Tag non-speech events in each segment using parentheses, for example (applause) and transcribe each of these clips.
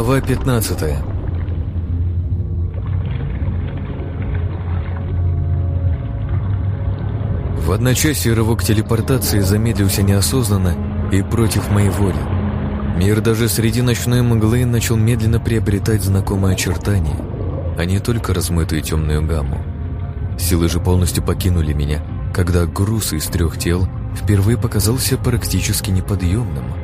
Глава 15 В одночасье рывок телепортации замедлился неосознанно и против моей воли. Мир даже среди ночной мглы начал медленно приобретать знакомые очертания, а не только размытую темную гамму. Силы же полностью покинули меня, когда груз из трех тел впервые показался практически неподъемным.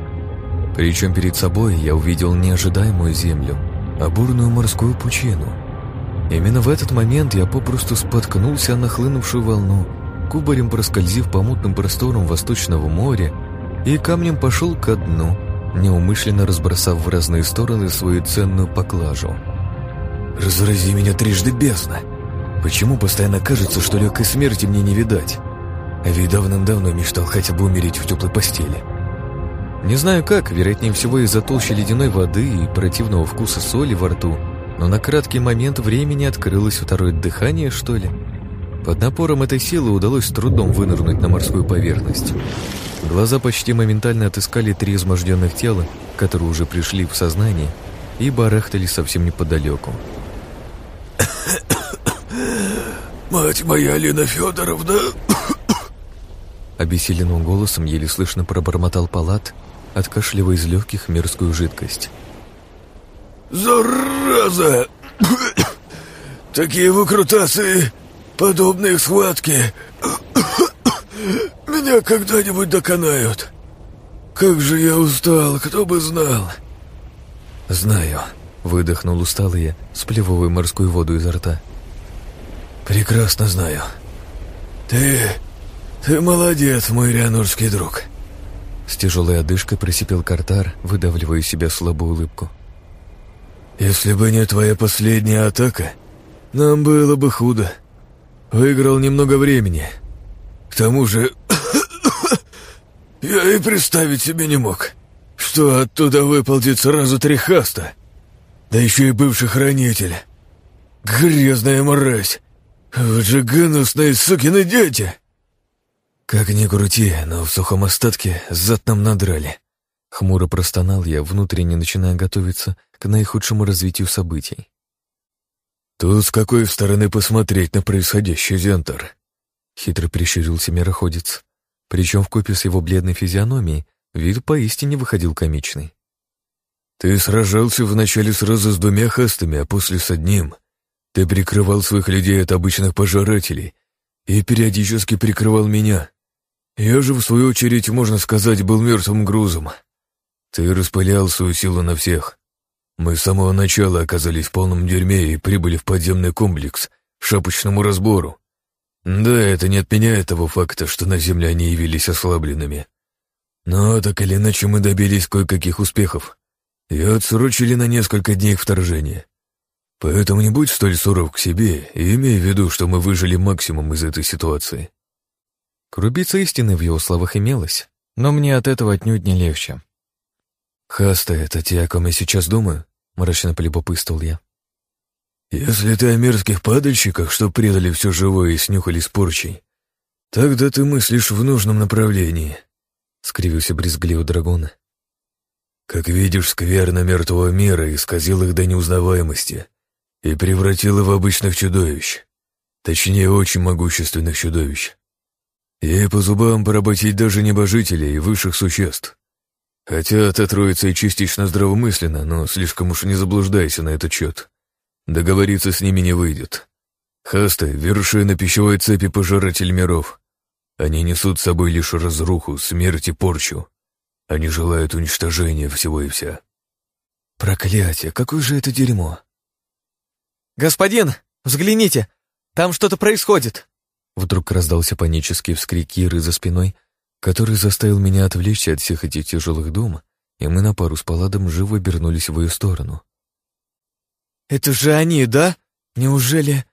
Причем перед собой я увидел неожидаемую землю, а бурную морскую пучину. Именно в этот момент я попросту споткнулся о нахлынувшую волну, кубарем проскользив по мутным просторам Восточного моря и камнем пошел ко дну, неумышленно разбросав в разные стороны свою ценную поклажу. «Разрази меня трижды бездна! Почему постоянно кажется, что легкой смерти мне не видать? Ведь давным-давно мечтал хотя бы умереть в теплой постели». Не знаю как, вероятнее всего из-за толщи ледяной воды и противного вкуса соли во рту, но на краткий момент времени открылось второе дыхание, что ли. Под напором этой силы удалось с трудом вынырнуть на морскую поверхность. Глаза почти моментально отыскали три изможденных тела, которые уже пришли в сознание и барахтались совсем неподалеку. (coughs) «Мать моя, Алина Федоровна!» Обессиленным голосом еле слышно пробормотал палат, откашливая из легких мерзкую жидкость. «Зараза! (coughs) Такие выкрутасы, подобные схватки (coughs) меня когда-нибудь доконают. Как же я устал, кто бы знал!» «Знаю», — выдохнул усталый я, сплевывая морскую воду изо рта. «Прекрасно знаю». «Ты... ты молодец, мой рианурский друг», с тяжелой одышкой просипел Картар, выдавливая из себя слабую улыбку. «Если бы не твоя последняя атака, нам было бы худо. Выиграл немного времени. К тому же, (coughs) я и представить себе не мог, что оттуда выползет сразу три хаста. Да еще и бывший хранитель. Грязная мразь. Вот же гнусные сукины дети!» «Как ни крути, но в сухом остатке зад нам надрали». Хмуро простонал я, внутренне начиная готовиться к наихудшему развитию событий. «Тут с какой стороны посмотреть на происходящее, Зентор?» Хитро прищурился мироходец. Причем в купе с его бледной физиономией вид поистине выходил комичный. «Ты сражался вначале сразу с двумя хастами, а после с одним. Ты прикрывал своих людей от обычных пожирателей и периодически прикрывал меня. Я же, в свою очередь, можно сказать, был мертвым грузом. Ты распылял свою силу на всех. Мы с самого начала оказались в полном дерьме и прибыли в подземный комплекс, шапочному разбору. Да, это не отменяет того факта, что на Земле они явились ослабленными. Но так или иначе мы добились кое-каких успехов и отсрочили на несколько дней вторжения. Поэтому не будь столь суров к себе и имей в виду, что мы выжили максимум из этой ситуации. Крупица истины в его словах имелась, но мне от этого отнюдь не легче. «Хаста, это те, о ком я сейчас думаю?» — мрачно полюбопытствовал я. «Если ты о мерзких падальщиках, что предали все живое и снюхали с порчей, тогда ты мыслишь в нужном направлении», — скривился брезгливо драгон. «Как видишь, скверно мертвого мира исказил их до неузнаваемости и превратил их в обычных чудовищ, точнее, очень могущественных чудовищ. Ей по зубам поработить даже небожителей и высших существ. Хотя эта троица и частично здравомысленно, но слишком уж не заблуждайся на этот счет. Договориться с ними не выйдет. Хасты — вершина пищевой цепи пожиратель миров. Они несут с собой лишь разруху, смерть и порчу. Они желают уничтожения всего и вся. Проклятие, какое же это дерьмо! «Господин, взгляните! Там что-то происходит!» Вдруг раздался панический вскрик Киры за спиной, который заставил меня отвлечься от всех этих тяжелых дум, и мы на пару с Паладом живо обернулись в ее сторону. «Это же они, да? Неужели...»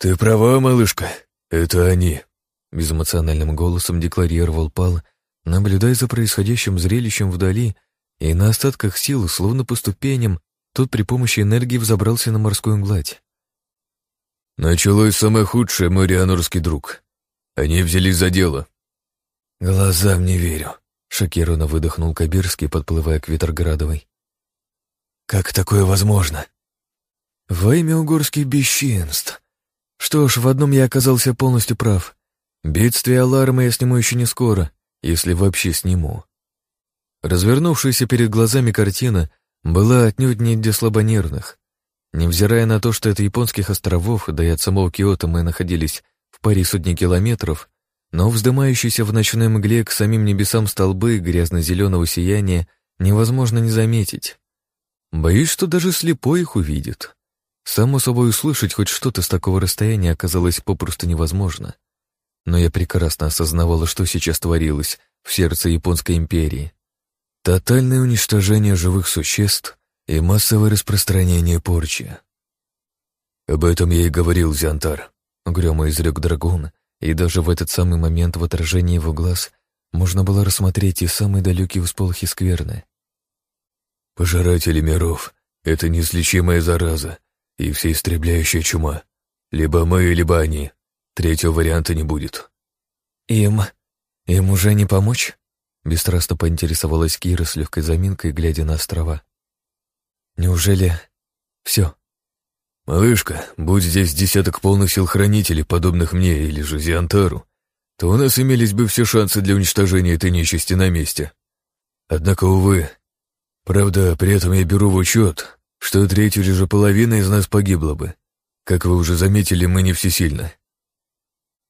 «Ты права, малышка, это они», — безэмоциональным голосом декларировал Пал, наблюдая за происходящим зрелищем вдали, и на остатках сил, словно по ступеням, тот при помощи энергии взобрался на морскую гладь. Началось самое худшее, мой рианорский друг. Они взялись за дело. Глазам не верю, шокированно выдохнул Кабирский, подплывая к Витрградовой. Как такое возможно? Во имя угорских бесчинств. Что ж, в одном я оказался полностью прав. Бедствие аларма я сниму еще не скоро, если вообще сниму. Развернувшаяся перед глазами картина была отнюдь не для слабонервных. Невзирая на то, что это японских островов, да и от самого Киота мы находились в паре сотни километров, но вздымающиеся в ночной мгле к самим небесам столбы грязно-зеленого сияния невозможно не заметить. Боюсь, что даже слепой их увидит. Само собой, услышать хоть что-то с такого расстояния оказалось попросту невозможно. Но я прекрасно осознавала, что сейчас творилось в сердце Японской империи. Тотальное уничтожение живых существ и массовое распространение порчи. Об этом я и говорил, Зянтар, угрюмо изрек драгун, и даже в этот самый момент в отражении его глаз можно было рассмотреть и самые далекие всполохи скверны. Пожиратели миров — это неизлечимая зараза и всеистребляющая чума. Либо мы, либо они. Третьего варианта не будет. Им... им уже не помочь? Бесстрастно поинтересовалась Кира с легкой заминкой, глядя на острова. Неужели все? Малышка, будь здесь десяток полных сил хранителей, подобных мне или же Зиантару, то у нас имелись бы все шансы для уничтожения этой нечисти на месте. Однако, увы, Правда, при этом я беру в учет, что треть или же половина из нас погибла бы. Как вы уже заметили, мы не всесильны.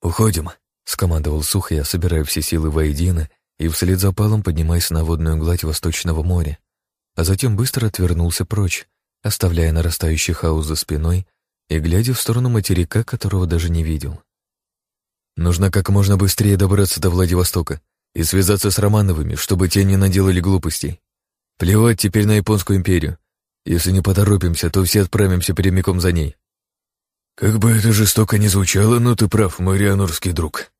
«Уходим», — скомандовал Сухо, собирая все силы воедино и вслед за палом поднимаясь на водную гладь Восточного моря, а затем быстро отвернулся прочь, оставляя нарастающий хаос за спиной и глядя в сторону материка, которого даже не видел. Нужно как можно быстрее добраться до Владивостока и связаться с Романовыми, чтобы те не наделали глупостей. Плевать теперь на Японскую империю. Если не поторопимся, то все отправимся прямиком за ней. Как бы это жестоко ни звучало, но ты прав, мой рианорский друг.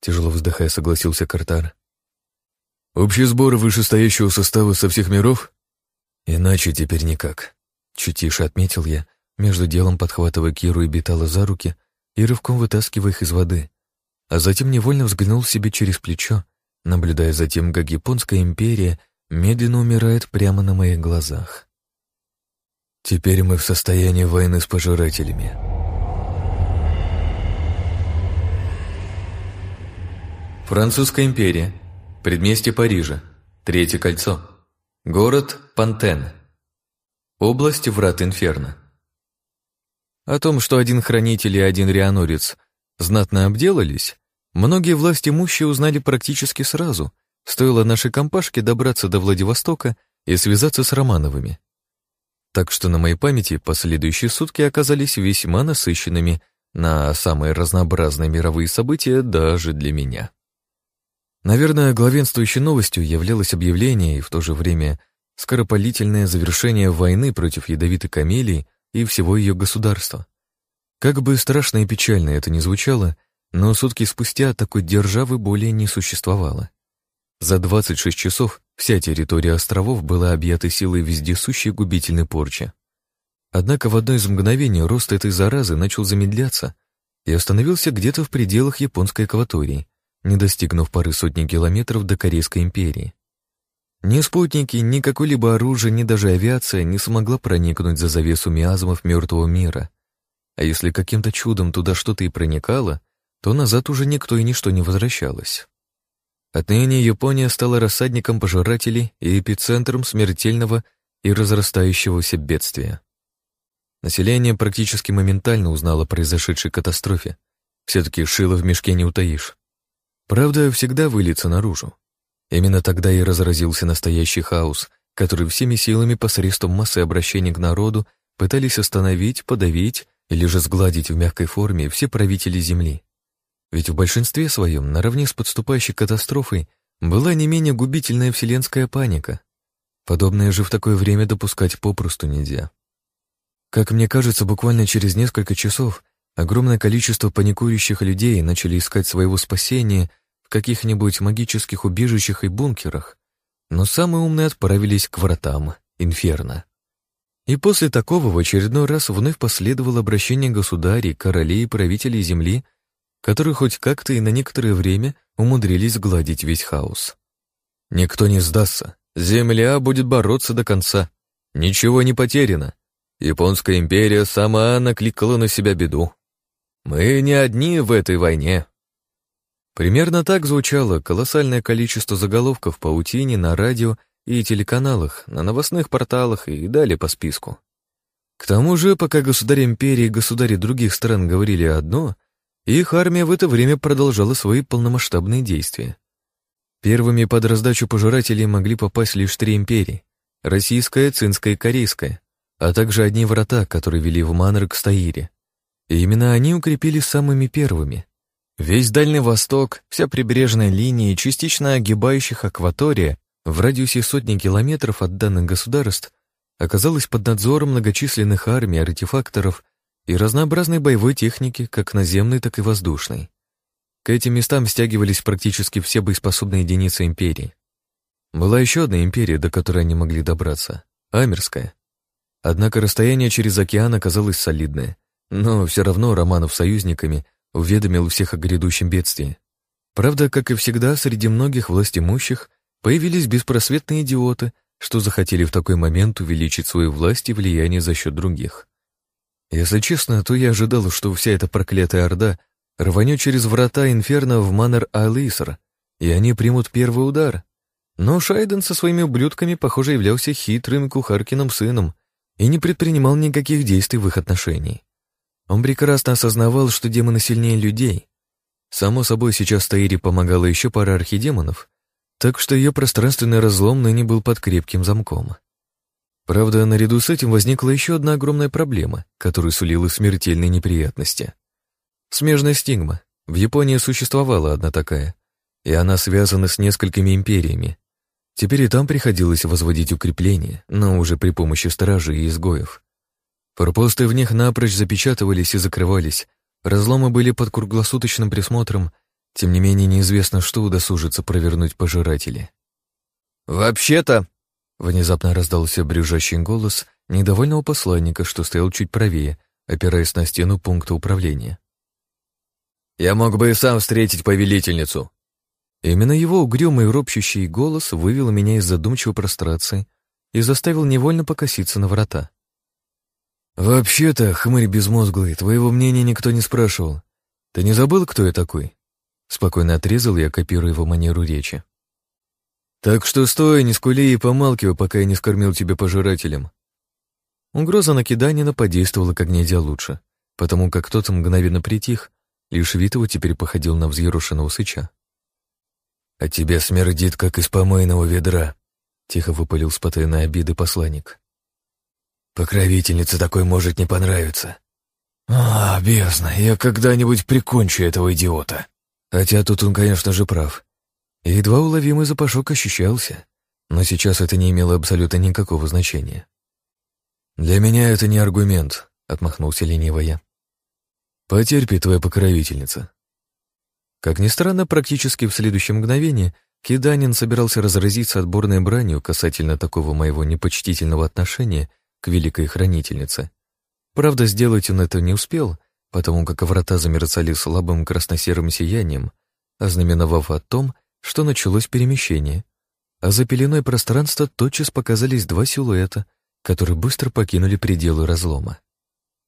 Тяжело вздыхая, согласился Картар. Общий сбор вышестоящего состава со всех миров? Иначе теперь никак. Чуть тише отметил я, между делом подхватывая Киру и Бетала за руки и рывком вытаскивая их из воды, а затем невольно взглянул себе через плечо, наблюдая за тем, как Японская империя медленно умирает прямо на моих глазах. Теперь мы в состоянии войны с пожирателями. Французская империя. Предместье Парижа. Третье кольцо. Город Пантен. Область Врат Инферно. О том, что один хранитель и один рианорец знатно обделались, многие власти имущие узнали практически сразу – Стоило нашей компашке добраться до Владивостока и связаться с Романовыми. Так что на моей памяти последующие сутки оказались весьма насыщенными на самые разнообразные мировые события даже для меня. Наверное, главенствующей новостью являлось объявление и в то же время скоропалительное завершение войны против ядовитой камелии и всего ее государства. Как бы страшно и печально это ни звучало, но сутки спустя такой державы более не существовало. За 26 часов вся территория островов была объята силой вездесущей губительной порчи. Однако в одно из мгновений рост этой заразы начал замедляться и остановился где-то в пределах японской акватории, не достигнув пары сотни километров до Корейской империи. Ни спутники, ни какое-либо оружие, ни даже авиация не смогла проникнуть за завесу миазмов мертвого мира. А если каким-то чудом туда что-то и проникало, то назад уже никто и ничто не возвращалось. Отныне Япония стала рассадником пожирателей и эпицентром смертельного и разрастающегося бедствия. Население практически моментально узнало о произошедшей катастрофе. Все-таки шило в мешке не утаишь. Правда, всегда выльется наружу. Именно тогда и разразился настоящий хаос, который всеми силами посредством массы обращений к народу пытались остановить, подавить или же сгладить в мягкой форме все правители Земли. Ведь в большинстве своем, наравне с подступающей катастрофой, была не менее губительная вселенская паника. Подобное же в такое время допускать попросту нельзя. Как мне кажется, буквально через несколько часов огромное количество паникующих людей начали искать своего спасения в каких-нибудь магических убежищах и бункерах, но самые умные отправились к вратам Инферно. И после такого в очередной раз вновь последовало обращение государей, королей и правителей Земли которые хоть как-то и на некоторое время умудрились гладить весь хаос. Никто не сдастся, Земля будет бороться до конца. Ничего не потеряно. Японская империя сама накликала на себя беду. Мы не одни в этой войне. Примерно так звучало колоссальное количество заголовков в паутине на радио и телеканалах, на новостных порталах и далее по списку. К тому же, пока государи империи и государи других стран говорили одно, их армия в это время продолжала свои полномасштабные действия. Первыми под раздачу пожирателей могли попасть лишь три империи — российская, цинская и корейская, а также одни врата, которые вели в Маннер к Стаире. И именно они укрепились самыми первыми. Весь Дальний Восток, вся прибрежная линия и частично огибающих акватория в радиусе сотни километров от данных государств оказалась под надзором многочисленных армий, артефакторов и разнообразной боевой техники, как наземной, так и воздушной. К этим местам стягивались практически все боеспособные единицы империи. Была еще одна империя, до которой они могли добраться — Амерская. Однако расстояние через океан оказалось солидное, но все равно Романов союзниками уведомил всех о грядущем бедствии. Правда, как и всегда, среди многих властимущих появились беспросветные идиоты, что захотели в такой момент увеличить свою власть и влияние за счет других. Если честно, то я ожидал, что вся эта проклятая орда рванет через врата Инферно в Маннер Алисер, и они примут первый удар. Но Шайден со своими ублюдками, похоже, являлся хитрым кухаркиным сыном и не предпринимал никаких действий в их отношении. Он прекрасно осознавал, что демоны сильнее людей. Само собой, сейчас Таире помогала еще пара архидемонов, так что ее пространственный разлом ныне был под крепким замком. Правда, наряду с этим возникла еще одна огромная проблема, которая сулила смертельные неприятности. Смежная стигма. В Японии существовала одна такая, и она связана с несколькими империями. Теперь и там приходилось возводить укрепления, но уже при помощи стражей и изгоев. Форпосты в них напрочь запечатывались и закрывались, разломы были под круглосуточным присмотром, тем не менее неизвестно, что удосужится провернуть пожиратели. «Вообще-то», Внезапно раздался брюжащий голос недовольного посланника, что стоял чуть правее, опираясь на стену пункта управления. «Я мог бы и сам встретить повелительницу». Именно его угрюмый ропщущий голос вывел меня из задумчивой прострации и заставил невольно покоситься на врата. «Вообще-то, хмырь безмозглый, твоего мнения никто не спрашивал. Ты не забыл, кто я такой?» Спокойно отрезал я, копируя его манеру речи. Так что стой, не скули и помалкивай, пока я не скормил тебя пожирателем. Угроза накиданина подействовала как нельзя лучше, потому как тот мгновенно притих, лишь вид его теперь походил на взъерошенного сыча. «А тебя смердит, как из помойного ведра», — тихо выпалил с потайной обиды посланник. «Покровительница такой может не понравиться». «А, бездна, я когда-нибудь прикончу этого идиота». Хотя тут он, конечно же, прав. Едва уловимый запашок ощущался, но сейчас это не имело абсолютно никакого значения. «Для меня это не аргумент», — отмахнулся лениво я. «Потерпи твоя покровительница». Как ни странно, практически в следующее мгновение Киданин собирался разразиться отборной бранью касательно такого моего непочтительного отношения к великой хранительнице. Правда, сделать он это не успел, потому как врата замерцали слабым красно-серым сиянием, ознаменовав о том, что началось перемещение, а за пеленой пространства тотчас показались два силуэта, которые быстро покинули пределы разлома.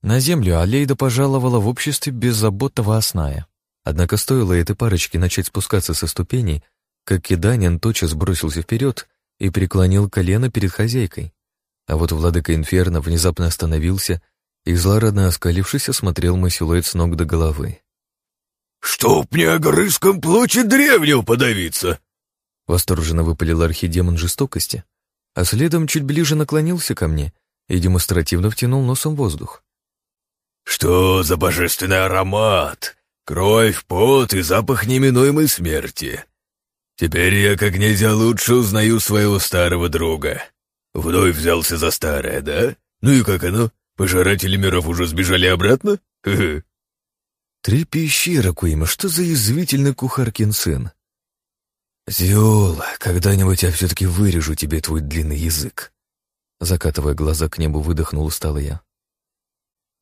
На землю Алейда пожаловала в обществе беззаботного осная. Однако стоило этой парочке начать спускаться со ступеней, как Киданин тотчас бросился вперед и преклонил колено перед хозяйкой. А вот владыка Инферно внезапно остановился и, злорадно оскалившись, осмотрел мой силуэт с ног до головы. «Чтоб мне огрызком плочи древнего подавиться!» Восторженно выпалил архидемон жестокости, а следом чуть ближе наклонился ко мне и демонстративно втянул носом воздух. «Что за божественный аромат! Кровь, пот и запах неминуемой смерти! Теперь я как нельзя лучше узнаю своего старого друга. Вновь взялся за старое, да? Ну и как оно? Пожиратели миров уже сбежали обратно? Хе -хе. Три пещеры, Куима, что за язвительный кухаркин сын? Зиола, когда-нибудь я все-таки вырежу тебе твой длинный язык. Закатывая глаза к небу, выдохнул устало я.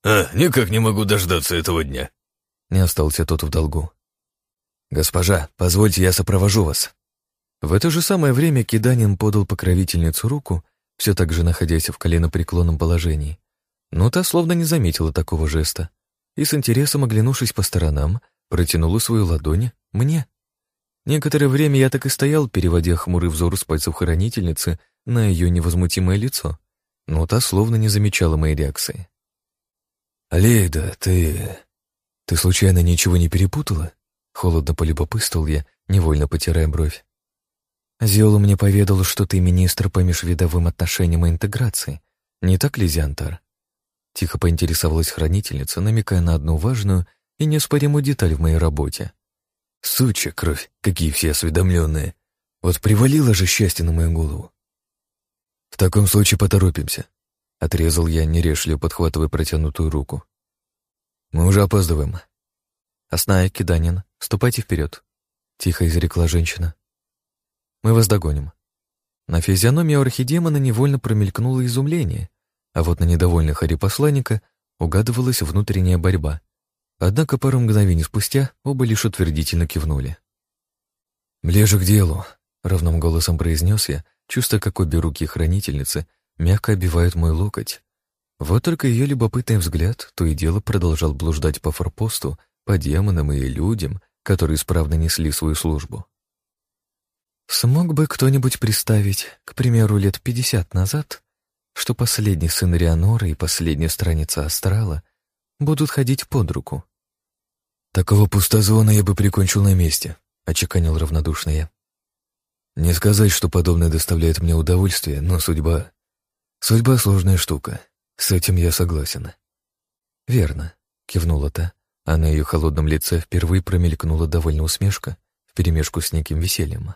А, никак не могу дождаться этого дня. Не остался тот в долгу. Госпожа, позвольте, я сопровожу вас. В это же самое время Киданин подал покровительницу руку все так же находясь в коленопреклонном положении. Но та словно не заметила такого жеста и с интересом оглянувшись по сторонам, протянула свою ладонь мне. Некоторое время я так и стоял, переводя хмурый взор с пальцев хранительницы на ее невозмутимое лицо, но та словно не замечала моей реакции. «Алейда, ты... ты случайно ничего не перепутала?» Холодно полюбопытствовал я, невольно потирая бровь. Зиола мне поведал, что ты министр по межвидовым отношениям и интеграции. Не так ли, Зиантар? Тихо поинтересовалась хранительница, намекая на одну важную и неоспоримую деталь в моей работе. Сучья кровь, какие все осведомленные. Вот привалило же счастье на мою голову. В таком случае поторопимся. Отрезал я, нерешливо подхватывая протянутую руку. Мы уже опаздываем. Осная Киданин, ступайте вперед. Тихо изрекла женщина. Мы вас догоним. На физиономии архидемона невольно промелькнуло изумление, а вот на недовольных Хари посланника угадывалась внутренняя борьба. Однако пару мгновений спустя оба лишь утвердительно кивнули. «Ближе к делу», — ровным голосом произнес я, чувствуя, как обе руки хранительницы мягко обивают мой локоть. Вот только ее любопытный взгляд то и дело продолжал блуждать по форпосту, по демонам и людям, которые исправно несли свою службу. Смог бы кто-нибудь представить, к примеру, лет пятьдесят назад, что последний сын Рианора и последняя страница Астрала будут ходить под руку? Такого пустозвона я бы прикончил на месте, очеканил равнодушно я. Не сказать, что подобное доставляет мне удовольствие, но судьба... Судьба — сложная штука. С этим я согласен. Верно, кивнула та, а на ее холодном лице впервые промелькнула довольно усмешка вперемешку с неким весельем.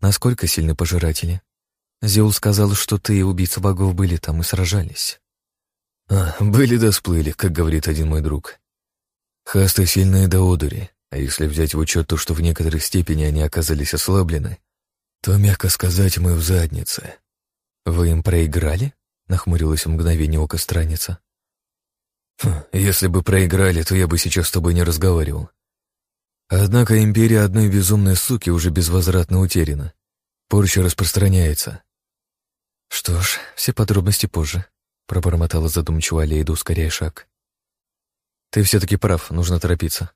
Насколько сильны пожиратели? Зеул сказал, что ты и убийца богов были там и сражались. А, были да сплыли, как говорит один мой друг. Хасты сильные до одури, а если взять в учет то, что в некоторой степени они оказались ослаблены, то, мягко сказать, мы в заднице. Вы им проиграли? Нахмурилась в мгновение ока страница. Хм, если бы проиграли, то я бы сейчас с тобой не разговаривал. Однако империя одной безумной суки уже безвозвратно утеряна. Порча распространяется. Что ж, все подробности позже, пробормотала задумчиво Алейда, ускоряя шаг. Ты все-таки прав, нужно торопиться.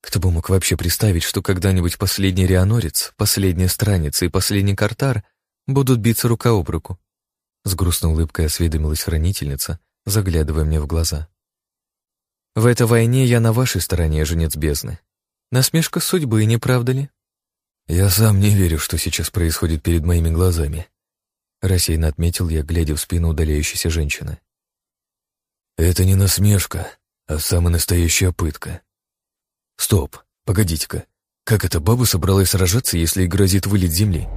Кто бы мог вообще представить, что когда-нибудь последний Рианорец, последняя страница и последний Картар будут биться рука об руку? С грустной улыбкой осведомилась хранительница, заглядывая мне в глаза. В этой войне я на вашей стороне, женец бездны. Насмешка судьбы, не правда ли? Я сам не верю, что сейчас происходит перед моими глазами. Рассеянно отметил я, глядя в спину удаляющейся женщины. Это не насмешка, а самая настоящая пытка. Стоп, погодите-ка. Как эта баба собралась сражаться, если ей грозит вылет земли?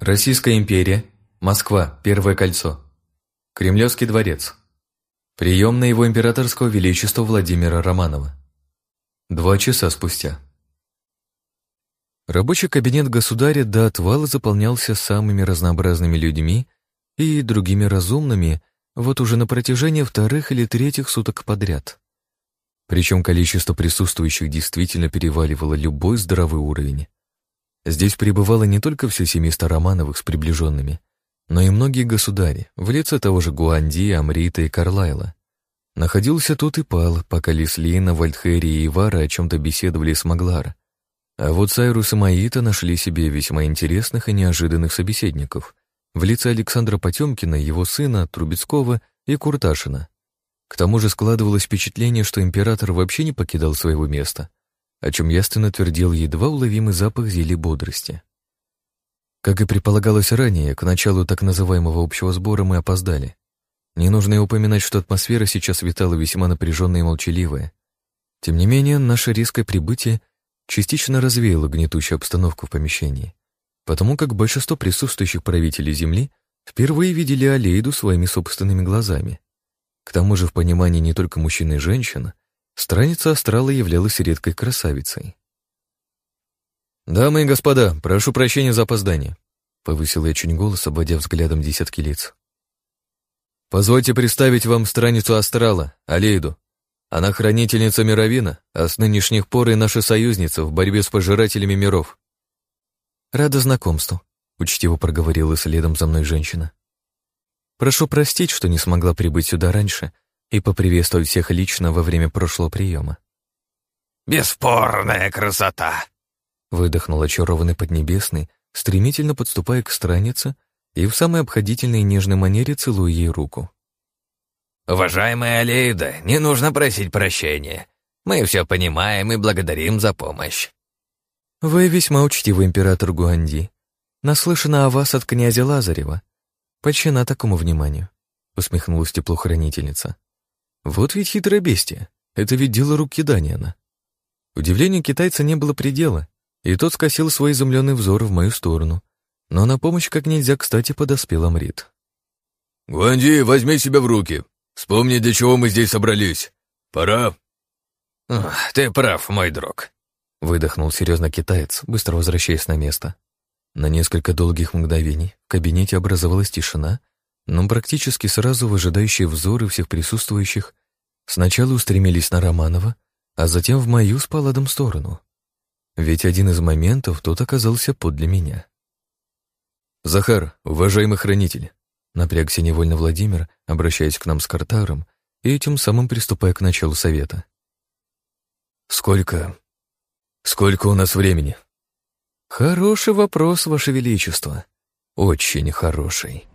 Российская империя, Москва, Первое кольцо. Кремлевский дворец. Прием на его императорского величества Владимира Романова. Два часа спустя. Рабочий кабинет государя до отвала заполнялся самыми разнообразными людьми и другими разумными вот уже на протяжении вторых или третьих суток подряд. Причем количество присутствующих действительно переваливало любой здоровый уровень. Здесь пребывало не только все семейство Романовых с приближенными, но и многие государи, в лице того же Гуанди, Амрита и Карлайла. Находился тут и Пал, пока Лислина, Вальдхери и Ивара о чем-то беседовали с Маглар. А вот Сайрус и Маита нашли себе весьма интересных и неожиданных собеседников в лице Александра Потемкина, его сына, Трубецкого и Курташина. К тому же складывалось впечатление, что император вообще не покидал своего места, о чем ясно твердил едва уловимый запах зелий бодрости. Как и предполагалось ранее, к началу так называемого общего сбора мы опоздали. Не нужно и упоминать, что атмосфера сейчас витала весьма напряженная и молчаливая. Тем не менее, наше резкое прибытие частично развеяло гнетущую обстановку в помещении, потому как большинство присутствующих правителей Земли впервые видели Алейду своими собственными глазами. К тому же в понимании не только мужчин и женщин, страница астрала являлась редкой красавицей. «Дамы и господа, прошу прощения за опоздание», — повысил я чуть голос, обводя взглядом десятки лиц. «Позвольте представить вам страницу астрала, Алейду. Она хранительница Мировина, а с нынешних пор и наша союзница в борьбе с пожирателями миров. Рада знакомству, учтиво проговорила следом за мной женщина. Прошу простить, что не смогла прибыть сюда раньше и поприветствовать всех лично во время прошлого приема. «Бесспорная красота!» Выдохнул очарованный Поднебесный, стремительно подступая к странице и в самой обходительной и нежной манере целуя ей руку. «Уважаемая Алейда, не нужно просить прощения. Мы все понимаем и благодарим за помощь». «Вы весьма учтивый император Гуанди. Наслышана о вас от князя Лазарева. Почина такому вниманию», — усмехнулась теплохранительница. «Вот ведь хитрое бестия. Это ведь дело рук Киданиана». Удивлению китайца не было предела, и тот скосил свой изумленный взор в мою сторону. Но на помощь как нельзя кстати подоспел Амрит. «Гуанди, возьми себя в руки. Вспомни, для чего мы здесь собрались. Пора». «Ты прав, мой друг», — выдохнул серьезно китаец, быстро возвращаясь на место. На несколько долгих мгновений в кабинете образовалась тишина, но практически сразу выжидающие взоры всех присутствующих сначала устремились на Романова, а затем в мою с Паладом сторону. Ведь один из моментов тот оказался подле меня. «Захар, уважаемый хранитель, Напрягся невольно Владимир, обращаясь к нам с Картаром и тем самым приступая к началу совета. «Сколько... сколько у нас времени?» «Хороший вопрос, Ваше Величество. Очень хороший».